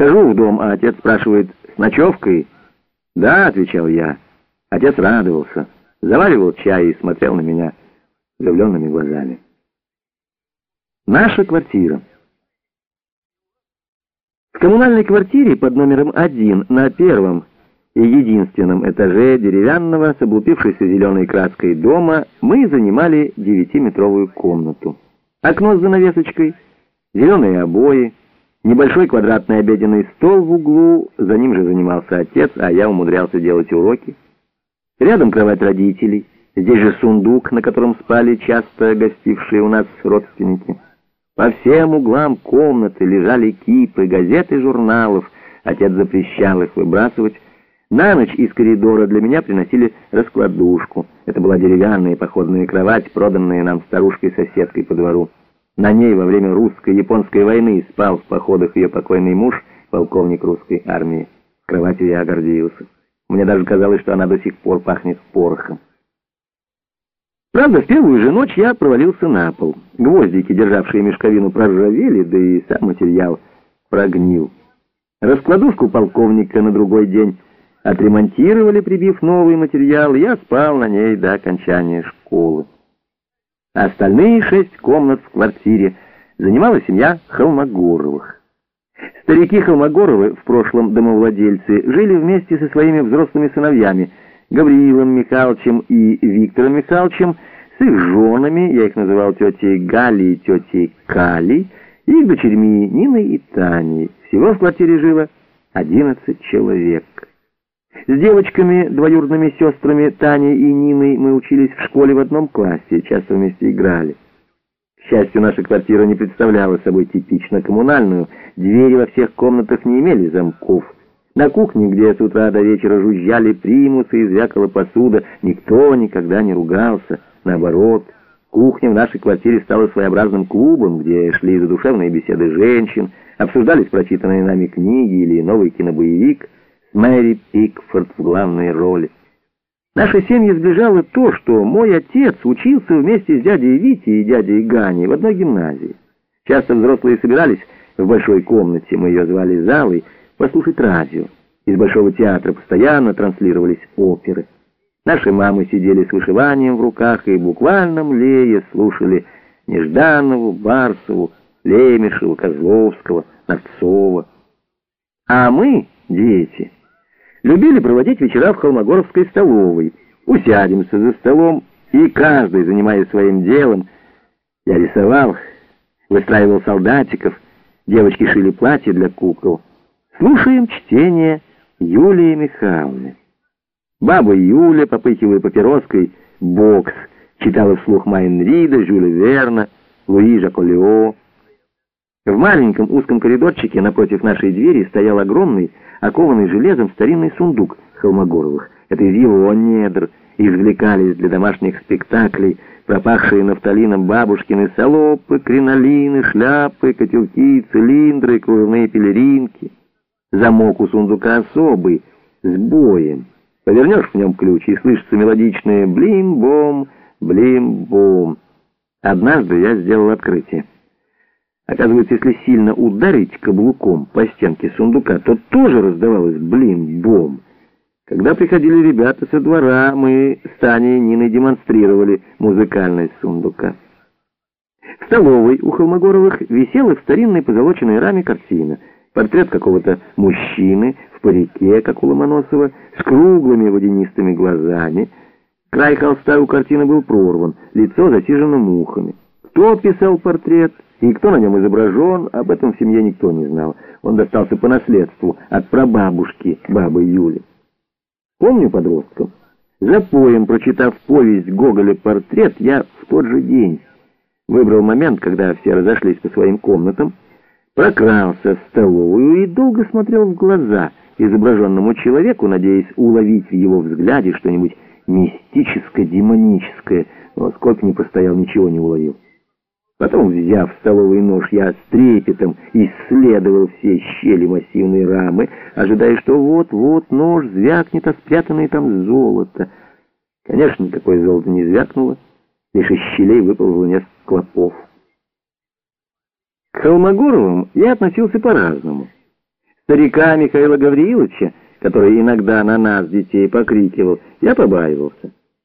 Вхожу в дом, а отец спрашивает, с ночевкой? Да, отвечал я. Отец радовался, заваривал чай и смотрел на меня влюбленными глазами. Наша квартира. В коммунальной квартире под номером один на первом и единственном этаже деревянного с облупившейся зеленой краской дома мы занимали девятиметровую комнату. Окно с занавесочкой, зеленые обои, небольшой квадратный обеденный стол в углу, за ним же занимался отец, а я умудрялся делать уроки. Рядом кровать родителей, здесь же сундук, на котором спали часто гостившие у нас родственники. По всем углам комнаты лежали кипы газет и журналов, отец запрещал их выбрасывать, на ночь из коридора для меня приносили раскладушку. Это была деревянная походная кровать, проданная нам старушкой-соседкой по двору. На ней во время русско-японской войны спал в походах ее покойный муж, полковник русской армии. Кроватью я гордился. Мне даже казалось, что она до сих пор пахнет порохом. Правда, в первую же ночь я провалился на пол. Гвоздики, державшие мешковину, проржавели, да и сам материал прогнил. Раскладушку полковника на другой день Отремонтировали, прибив новый материал, я спал на ней до окончания школы. Остальные шесть комнат в квартире занимала семья Холмогоровых. Старики Холмогоровы, в прошлом домовладельцы, жили вместе со своими взрослыми сыновьями Гавриилом Михайловичем и Виктором Михайловичем, с их женами, я их называл тетей Галей и тетей Калей, и их дочерьми Ниной и Таней. Всего в квартире жило одиннадцать человек. С девочками, двоюродными сестрами Таней и Ниной мы учились в школе в одном классе, часто вместе играли. К счастью, наша квартира не представляла собой типично коммунальную, двери во всех комнатах не имели замков. На кухне, где с утра до вечера жужжали примусы и звякала посуда, никто никогда не ругался. Наоборот, кухня в нашей квартире стала своеобразным клубом, где шли задушевные беседы женщин, обсуждались прочитанные нами книги или новый кинобоевик — Мэри Пикфорд в главной роли. Наша семья сближала то, что мой отец учился вместе с дядей Витей и дядей Ганей в одной гимназии. Часто взрослые собирались в большой комнате, мы ее звали залой, послушать радио. Из Большого театра постоянно транслировались оперы. Наши мамы сидели с вышиванием в руках и буквально млея слушали Нежданову, Барсову, Лемешева, Козловского, Нарцова. А мы, дети любили проводить вечера в Холмогоровской столовой. Усядемся за столом, и каждый, занимаясь своим делом, я рисовал, выстраивал солдатиков, девочки шили платья для кукол. Слушаем чтение Юлии Михайловны. Баба Юля, попыхивая папироской, бокс, читала вслух Майн Рида, Жюля Верна, Луи Жаколео. В маленьком узком коридорчике напротив нашей двери стоял огромный, окованный железом старинный сундук Холмогоровых. Это из его недр извлекались для домашних спектаклей пропахшие нафталином бабушкины салопы, кринолины, шляпы, котелки, цилиндры, кружевные пелеринки. Замок у сундука особый, с боем. Повернешь в нем ключ, и слышится мелодичное «блим-бом, блим-бом». Однажды я сделал открытие. Оказывается, если сильно ударить каблуком по стенке сундука, то тоже раздавалось блин-бом. Когда приходили ребята со двора, мы с Таней и Ниной демонстрировали музыкальность сундука. В столовой у Холмогоровых висела в старинной позолоченной раме картина. Портрет какого-то мужчины в парике, как у Ломоносова, с круглыми водянистыми глазами. Край холста у картины был прорван, лицо засижено мухами. Кто писал портрет? И кто на нем изображен, об этом в семье никто не знал. Он достался по наследству от прабабушки, бабы Юли. Помню подростков. За поем, прочитав повесть Гоголя «Портрет», я в тот же день выбрал момент, когда все разошлись по своим комнатам, прокрался в столовую и долго смотрел в глаза изображенному человеку, надеясь уловить в его взгляде что-нибудь мистическое, демоническое, но сколько ни постоял, ничего не уловил. Потом, взяв столовый нож, я с трепетом исследовал все щели массивной рамы, ожидая, что вот-вот нож звякнет, а спрятанное там золото. Конечно, никакое золото не звякнуло, лишь из щелей выползло несколько клопов. К Холмогоровым я относился по-разному. Старика Михаила Гавриловича, который иногда на нас, детей, покрикивал, я побаивался.